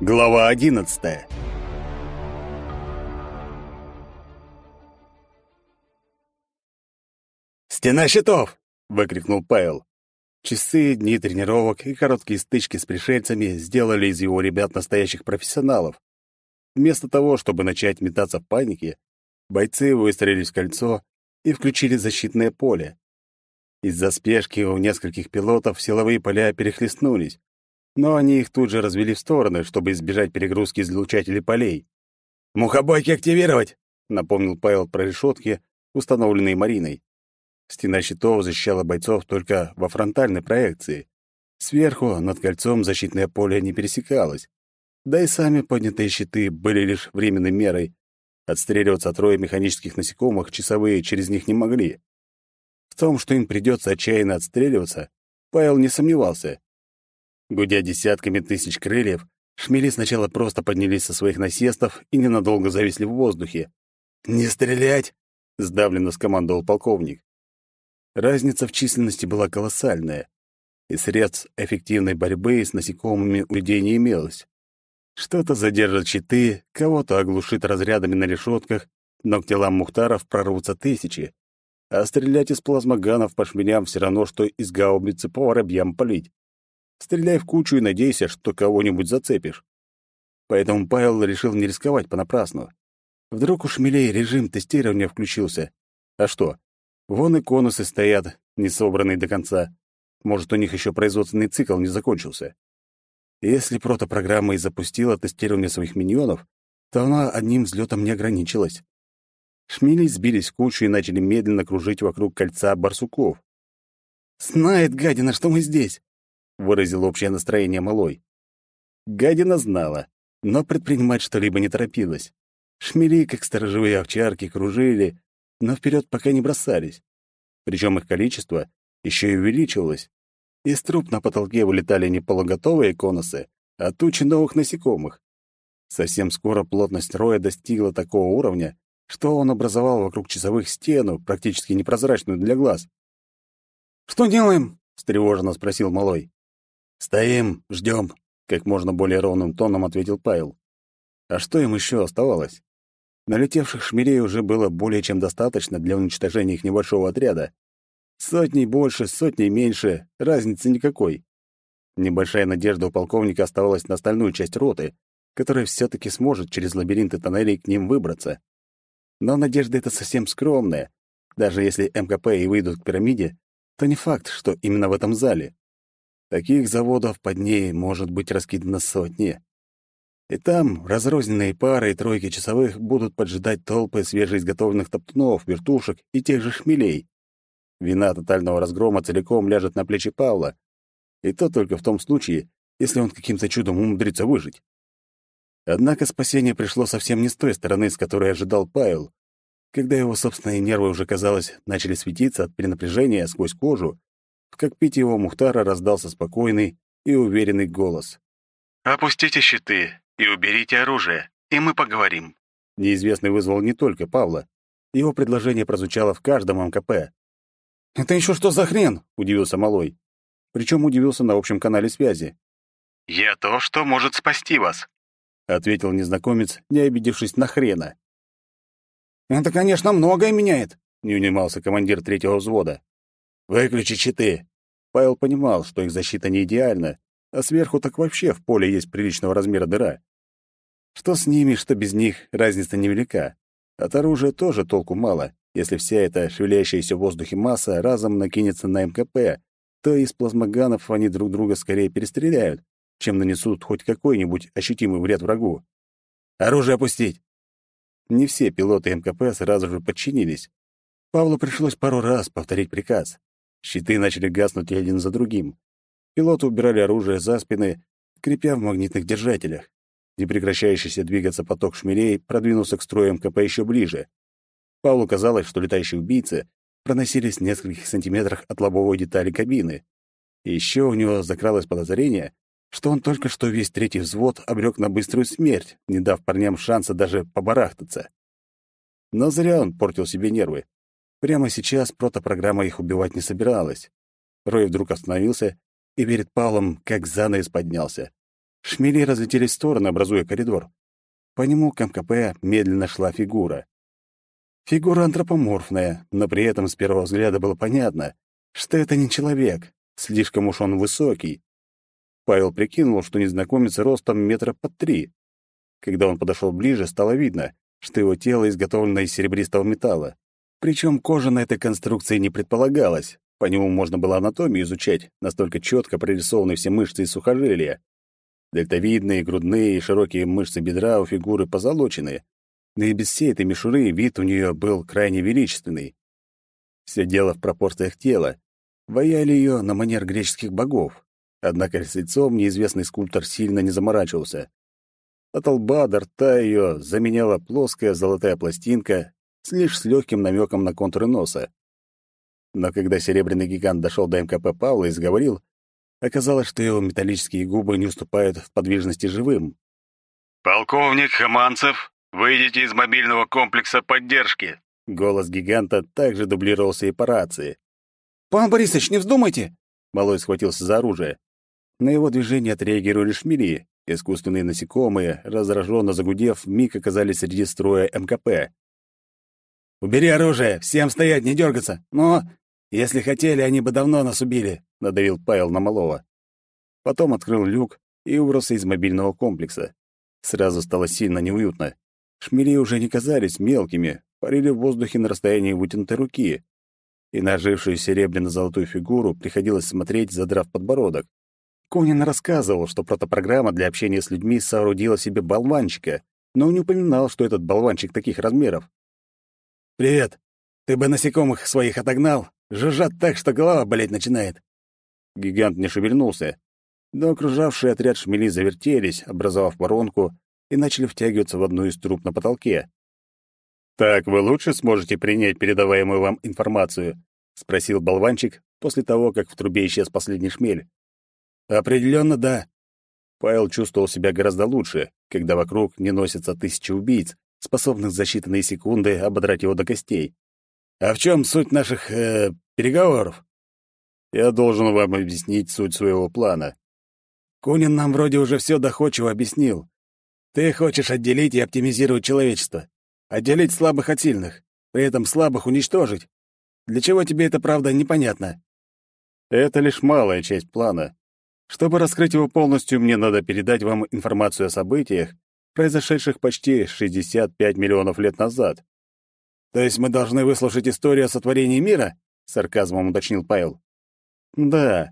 Глава одиннадцатая «Стена щитов!» — выкрикнул Павел. Часы, дни тренировок и короткие стычки с пришельцами сделали из его ребят настоящих профессионалов. Вместо того, чтобы начать метаться в панике, бойцы выстроились в кольцо и включили защитное поле. Из-за спешки у нескольких пилотов силовые поля перехлестнулись, но они их тут же развели в стороны, чтобы избежать перегрузки излучателей полей. «Мухобойки активировать!» — напомнил Павел про решетки, установленные Мариной. Стена щитов защищала бойцов только во фронтальной проекции. Сверху, над кольцом, защитное поле не пересекалось. Да и сами поднятые щиты были лишь временной мерой. Отстреливаться от роя механических насекомых часовые через них не могли. В том, что им придется отчаянно отстреливаться, Павел не сомневался. Гудя десятками тысяч крыльев, шмели сначала просто поднялись со своих насестов и ненадолго зависли в воздухе. «Не стрелять!» — сдавленно скомандовал полковник. Разница в численности была колоссальная, и средств эффективной борьбы с насекомыми у людей не имелось. Что-то задержит щиты, кого-то оглушит разрядами на решетках, но к телам Мухтаров прорвутся тысячи. А стрелять из плазмоганов по шмелям все равно, что из гаубицы по воробьям палить. Стреляй в кучу и надейся, что кого-нибудь зацепишь. Поэтому Павел решил не рисковать понапрасну. Вдруг у шмелей режим тестирования включился. А что, Вон и конусы стоят, не собранные до конца. Может, у них еще производственный цикл не закончился. Если протопрограмма и запустила тестирование своих миньонов, то она одним взлетом не ограничилась. Шмели сбились в кучу и начали медленно кружить вокруг кольца барсуков. «Знает гадина, что мы здесь!» — выразил общее настроение малой. Гадина знала, но предпринимать что-либо не торопилась. Шмели, как сторожевые овчарки, кружили, но вперед пока не бросались. Причем их количество еще и увеличивалось. Из труб на потолке вылетали не полуготовые конусы, а тучи новых насекомых. Совсем скоро плотность роя достигла такого уровня, что он образовал вокруг часовых стену, практически непрозрачную для глаз. «Что делаем?» — встревоженно спросил малой. «Стоим, ждем», — как можно более ровным тоном ответил Павел. А что им еще оставалось? Налетевших шмелей уже было более чем достаточно для уничтожения их небольшого отряда. Сотней больше, сотней меньше, разницы никакой. Небольшая надежда у полковника оставалась на остальную часть роты, которая все-таки сможет через лабиринты тоннелей к ним выбраться. Но надежда эта совсем скромная. Даже если МКП и выйдут к пирамиде, то не факт, что именно в этом зале. Таких заводов под ней может быть раскидано сотни. И там разрозненные пары и тройки часовых будут поджидать толпы свежеизготовленных топтунов, вертушек и тех же шмелей. Вина тотального разгрома целиком ляжет на плечи Павла. И то только в том случае, если он каким-то чудом умудрится выжить. Однако спасение пришло совсем не с той стороны, с которой ожидал Павел. Когда его собственные нервы уже, казалось, начали светиться от перенапряжения сквозь кожу, в кокпите его Мухтара раздался спокойный и уверенный голос. «Опустите щиты и уберите оружие, и мы поговорим». Неизвестный вызвал не только Павла. Его предложение прозвучало в каждом МКП. «Это еще что за хрен?» — удивился Малой. Причем удивился на общем канале связи. «Я то, что может спасти вас», — ответил незнакомец, не обидевшись на хрена. «Это, конечно, многое меняет», — не унимался командир третьего взвода. «Выключи щиты». Павел понимал, что их защита не идеальна, а сверху так вообще в поле есть приличного размера дыра. Что с ними, что без них, разница невелика. От оружия тоже толку мало. Если вся эта шевелящаяся в воздухе масса разом накинется на МКП, то из плазмоганов они друг друга скорее перестреляют, чем нанесут хоть какой-нибудь ощутимый вред врагу. «Оружие опустить!» Не все пилоты МКП сразу же подчинились. Павлу пришлось пару раз повторить приказ. Щиты начали гаснуть один за другим. Пилоты убирали оружие за спины, крепя в магнитных держателях. Непрекращающийся двигаться поток шмелей продвинулся к строю МКП еще ближе. Павлу казалось, что летающие убийцы проносились в нескольких сантиметрах от лобовой детали кабины. И еще у него закралось подозрение, что он только что весь третий взвод обрек на быструю смерть, не дав парням шанса даже побарахтаться. Но зря он портил себе нервы. Прямо сейчас протопрограмма их убивать не собиралась. Рой вдруг остановился и перед Павлом как занавес поднялся. Шмели разлетелись в стороны, образуя коридор. По нему к МКП медленно шла фигура. Фигура антропоморфная, но при этом с первого взгляда было понятно, что это не человек, слишком уж он высокий. Павел прикинул, что незнакомец ростом метра под три. Когда он подошел ближе, стало видно, что его тело изготовлено из серебристого металла. Причем кожа на этой конструкции не предполагалась. По нему можно было анатомию изучать, настолько четко прорисованы все мышцы и сухожилия. Дельтовидные, грудные и широкие мышцы бедра у фигуры позолочены. Но и без всей этой мишуры вид у нее был крайне величественный. Все дело в пропорциях тела. Ваяли ее на манер греческих богов. Однако с лицом неизвестный скульптор сильно не заморачивался. От лба до рта ее заменяла плоская золотая пластинка с лишь с легким намеком на контуры носа. Но когда серебряный гигант дошел до МКП Павла и заговорил, оказалось, что его металлические губы не уступают в подвижности живым. «Полковник Хаманцев, выйдите из мобильного комплекса поддержки!» Голос гиганта также дублировался и по рации. «Пан Борисович, не вздумайте!» Малой схватился за оружие. На его движение отреагировали шмели. Искусственные насекомые, раздраженно загудев, миг оказались среди строя МКП. «Убери оружие! Всем стоять, не дергаться! Но, если хотели, они бы давно нас убили!» — надавил Павел на Малова. Потом открыл люк и выбрался из мобильного комплекса. Сразу стало сильно неуютно. Шмели уже не казались мелкими, парили в воздухе на расстоянии вытянутой руки. И на ожившую серебряно-золотую фигуру приходилось смотреть, задрав подбородок. Конин рассказывал, что протопрограмма для общения с людьми соорудила себе болванчика, но не упоминал, что этот болванчик таких размеров. «Привет! Ты бы насекомых своих отогнал? Жужжат так, что голова болеть начинает!» Гигант не шевельнулся, но окружавшие отряд шмели завертелись, образовав воронку, и начали втягиваться в одну из труб на потолке. «Так вы лучше сможете принять передаваемую вам информацию?» — спросил болванчик после того, как в трубе исчез последний шмель. Определенно, да. Павел чувствовал себя гораздо лучше, когда вокруг не носятся тысячи убийц, способных за считанные секунды ободрать его до костей. А в чем суть наших э, переговоров? Я должен вам объяснить суть своего плана. Кунин нам вроде уже все доходчиво объяснил. Ты хочешь отделить и оптимизировать человечество. Отделить слабых от сильных, при этом слабых уничтожить. Для чего тебе это, правда, непонятно? Это лишь малая часть плана. Чтобы раскрыть его полностью, мне надо передать вам информацию о событиях, произошедших почти 65 миллионов лет назад. То есть мы должны выслушать историю о сотворении мира? сарказмом уточнил Павел. Да,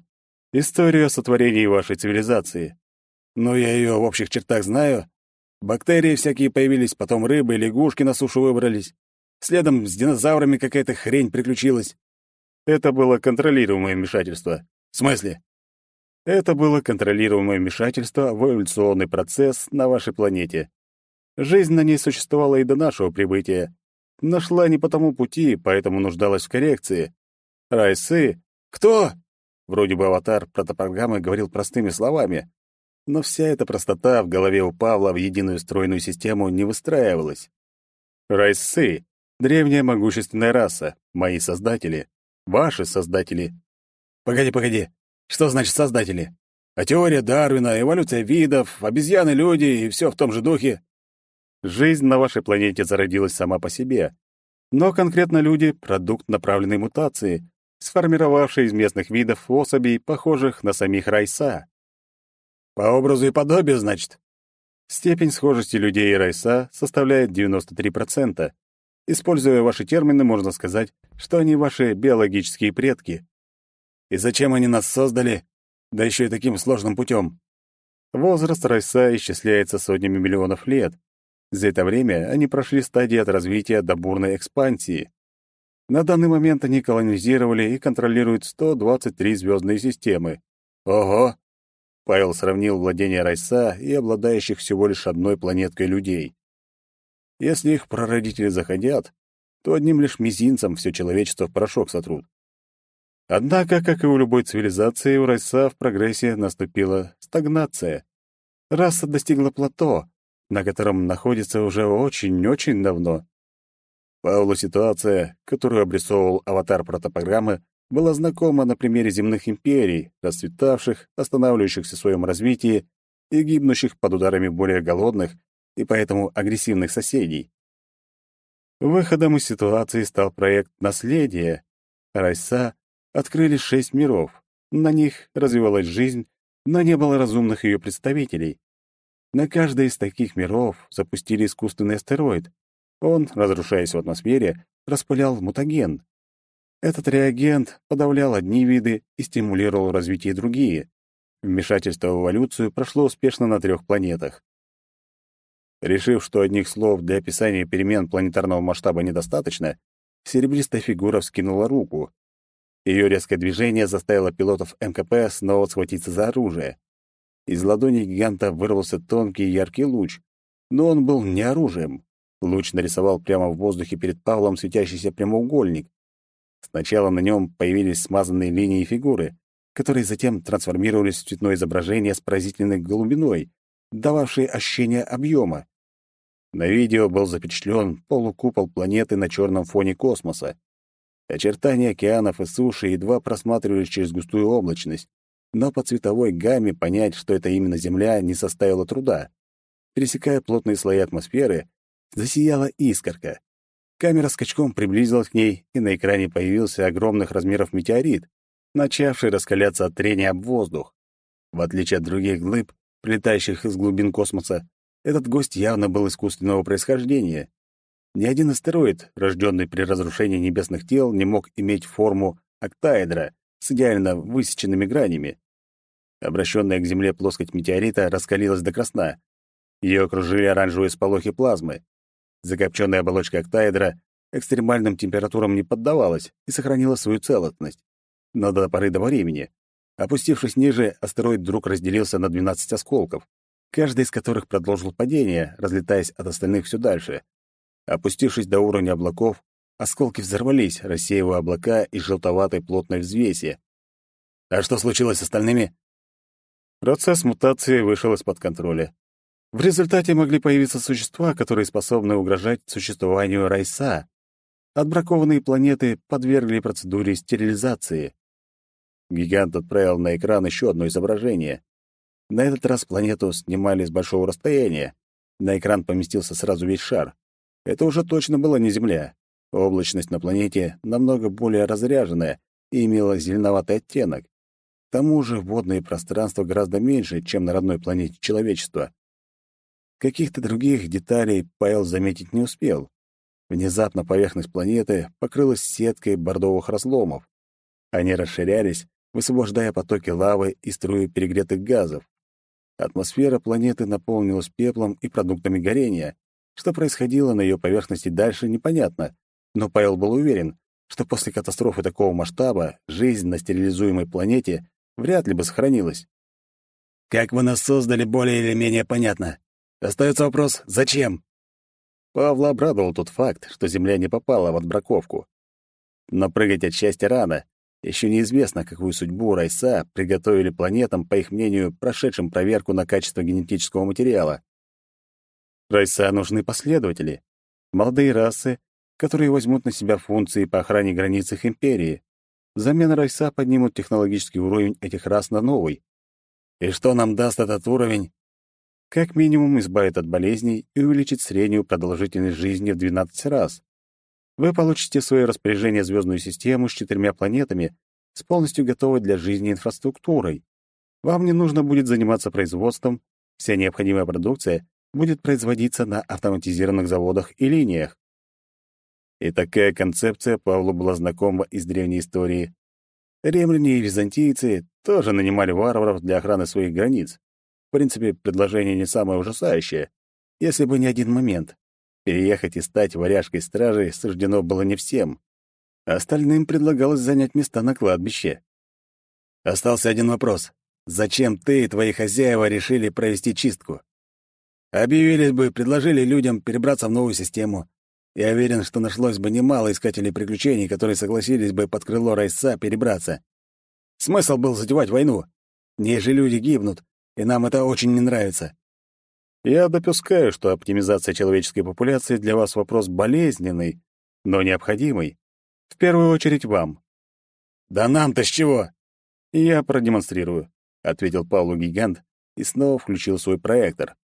историю о сотворении вашей цивилизации. Но я ее в общих чертах знаю. Бактерии всякие появились, потом рыбы и лягушки на сушу выбрались. Следом с динозаврами какая-то хрень приключилась. Это было контролируемое вмешательство. В смысле? Это было контролируемое вмешательство в эволюционный процесс на вашей планете. Жизнь на ней существовала и до нашего прибытия, но шла не по тому пути, поэтому нуждалась в коррекции. Райсы... Кто? Вроде бы аватар протопрограммы говорил простыми словами, но вся эта простота в голове у Павла в единую стройную систему не выстраивалась. Райсы — древняя могущественная раса, мои создатели, ваши создатели. Погоди, погоди. Что значит создатели? А теория Дарвина, эволюция видов, обезьяны, люди и все в том же духе? Жизнь на вашей планете зародилась сама по себе. Но конкретно люди — продукт направленной мутации, сформировавшей из местных видов особей, похожих на самих Райса. По образу и подобию, значит? Степень схожести людей и Райса составляет 93%. Используя ваши термины, можно сказать, что они ваши биологические предки. И зачем они нас создали? Да еще и таким сложным путем. Возраст Райса исчисляется сотнями миллионов лет. За это время они прошли стадии от развития до бурной экспансии. На данный момент они колонизировали и контролируют 123 звездные системы. Ого! Павел сравнил владение Райса и обладающих всего лишь одной планеткой людей. Если их прародители заходят, то одним лишь мизинцем все человечество в порошок сотрут. Однако, как и у любой цивилизации, у Райса в прогрессе наступила стагнация. Раса достигла плато, на котором находится уже очень-очень давно. Паулу ситуация, которую обрисовывал аватар протопрограммы, была знакома на примере земных империй, расцветавших, останавливающихся в своем развитии и гибнущих под ударами более голодных и поэтому агрессивных соседей. Выходом из ситуации стал проект «Наследие». Райса открыли шесть миров. На них развивалась жизнь, но не было разумных ее представителей. На каждый из таких миров запустили искусственный астероид. Он, разрушаясь в атмосфере, распылял мутаген. Этот реагент подавлял одни виды и стимулировал развитие другие. Вмешательство в эволюцию прошло успешно на трех планетах. Решив, что одних слов для описания перемен планетарного масштаба недостаточно, серебристая фигура вскинула руку. Ее резкое движение заставило пилотов МКП снова схватиться за оружие. Из ладони гиганта вырвался тонкий яркий луч, но он был не оружием. Луч нарисовал прямо в воздухе перед Павлом светящийся прямоугольник. Сначала на нем появились смазанные линии фигуры, которые затем трансформировались в цветное изображение с поразительной глубиной, дававшее ощущение объема. На видео был запечатлен полукупол планеты на черном фоне космоса. Очертания океанов и суши едва просматривались через густую облачность, но по цветовой гамме понять, что это именно Земля, не составило труда. Пересекая плотные слои атмосферы, засияла искорка. Камера скачком приблизилась к ней, и на экране появился огромных размеров метеорит, начавший раскаляться от трения об воздух. В отличие от других глыб, прилетающих из глубин космоса, этот гость явно был искусственного происхождения. Ни один астероид, рожденный при разрушении небесных тел, не мог иметь форму октаэдра с идеально высеченными гранями. Обращенная к Земле плоскость метеорита раскалилась до красна. Ее окружили оранжевые сполохи плазмы. Закопченная оболочка октаэдра экстремальным температурам не поддавалась и сохранила свою целостность. Но до поры до времени. Опустившись ниже, астероид вдруг разделился на 12 осколков, каждый из которых продолжил падение, разлетаясь от остальных все дальше. Опустившись до уровня облаков, осколки взорвались, рассеивая облака из желтоватой плотной взвеси. А что случилось с остальными? Процесс мутации вышел из-под контроля. В результате могли появиться существа, которые способны угрожать существованию Райса. Отбракованные планеты подвергли процедуре стерилизации. Гигант отправил на экран еще одно изображение. На этот раз планету снимали с большого расстояния. На экран поместился сразу весь шар. Это уже точно была не Земля. Облачность на планете намного более разряженная и имела зеленоватый оттенок. К тому же водное пространство гораздо меньше, чем на родной планете человечества. Каких-то других деталей Павел заметить не успел. Внезапно поверхность планеты покрылась сеткой бордовых разломов. Они расширялись, высвобождая потоки лавы и струи перегретых газов. Атмосфера планеты наполнилась пеплом и продуктами горения. Что происходило на ее поверхности дальше, непонятно, но Павел был уверен, что после катастрофы такого масштаба жизнь на стерилизуемой планете вряд ли бы сохранилась. «Как вы нас создали, более или менее понятно. Остается вопрос, зачем?» Павла обрадовал тот факт, что Земля не попала в отбраковку. Но прыгать от счастья рано. Еще неизвестно, какую судьбу Райса приготовили планетам, по их мнению, прошедшим проверку на качество генетического материала. Райса нужны последователи, молодые расы, которые возьмут на себя функции по охране границ их империи. Взамен Райса поднимут технологический уровень этих рас на новый. И что нам даст этот уровень? Как минимум избавит от болезней и увеличит среднюю продолжительность жизни в 12 раз. Вы получите в свое распоряжение звездную систему с четырьмя планетами с полностью готовой для жизни инфраструктурой. Вам не нужно будет заниматься производством, вся необходимая продукция будет производиться на автоматизированных заводах и линиях. И такая концепция Павлу была знакома из древней истории. Римляне и византийцы тоже нанимали варваров для охраны своих границ. В принципе, предложение не самое ужасающее, если бы не один момент. Переехать и стать варяжской стражей суждено было не всем. Остальным предлагалось занять места на кладбище. Остался один вопрос. Зачем ты и твои хозяева решили провести чистку? Объявились бы, предложили людям перебраться в новую систему. Я уверен, что нашлось бы немало искателей приключений, которые согласились бы под крыло Райса перебраться. Смысл был затевать войну. Не же люди гибнут, и нам это очень не нравится. Я допускаю, что оптимизация человеческой популяции для вас вопрос болезненный, но необходимый. В первую очередь вам. Да нам-то с чего? Я продемонстрирую, ответил Павлу гигант и снова включил свой проектор.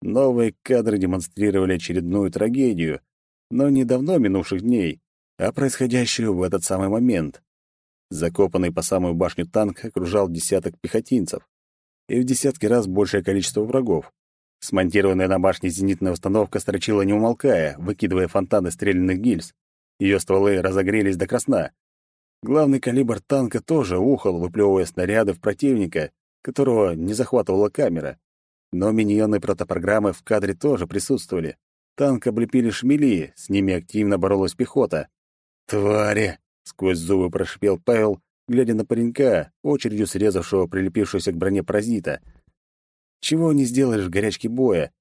Новые кадры демонстрировали очередную трагедию, но не давно минувших дней, а происходящую в этот самый момент. Закопанный по самую башню танк окружал десяток пехотинцев и в десятки раз большее количество врагов. Смонтированная на башне зенитная установка строчила не умолкая, выкидывая фонтаны стрелянных гильз. Ее стволы разогрелись до красна. Главный калибр танка тоже ухал, выплевывая снаряды в противника, которого не захватывала камера. Но миньоны протопрограммы в кадре тоже присутствовали. Танк облепили шмели, с ними активно боролась пехота. «Твари!» — сквозь зубы прошипел Павел, глядя на паренька, очередью срезавшего прилепившегося к броне паразита. Чего не сделаешь в горячке боя?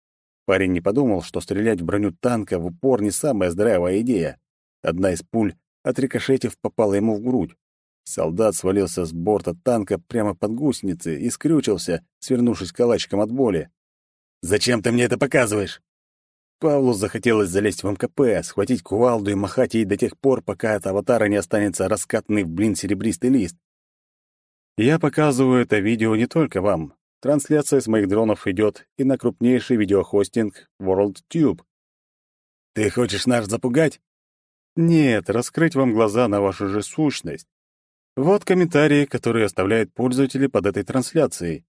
Парень не подумал, что стрелять в броню танка в упор не самая здравая идея. Одна из пуль, отрикошетив, попала ему в грудь. Солдат свалился с борта танка прямо под гусеницы и скрючился, свернувшись калачиком от боли. «Зачем ты мне это показываешь?» Павлу захотелось залезть в МКП, схватить кувалду и махать ей до тех пор, пока от аватара не останется раскатанный в блин серебристый лист. Я показываю это видео не только вам. Трансляция с моих дронов идет и на крупнейший видеохостинг WorldTube. Ты хочешь нас запугать? Нет, раскрыть вам глаза на вашу же сущность. Вот комментарии, которые оставляют пользователи под этой трансляцией.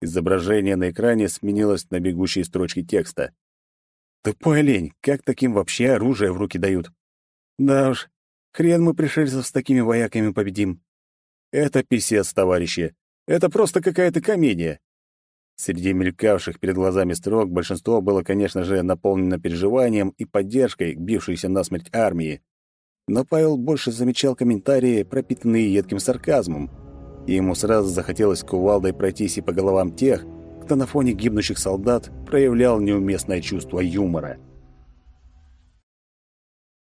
Изображение на экране сменилось на бегущие строчки текста. Тупой олень, как таким вообще оружие в руки дают? Да уж, хрен мы пришельцев с такими вояками победим. Это писец, товарищи. Это просто какая-то комедия. Среди мелькавших перед глазами строк большинство было, конечно же, наполнено переживанием и поддержкой бившейся насмерть армии. Но Павел больше замечал комментарии, пропитанные едким сарказмом. И ему сразу захотелось кувалдой пройтись и по головам тех, кто на фоне гибнущих солдат проявлял неуместное чувство юмора.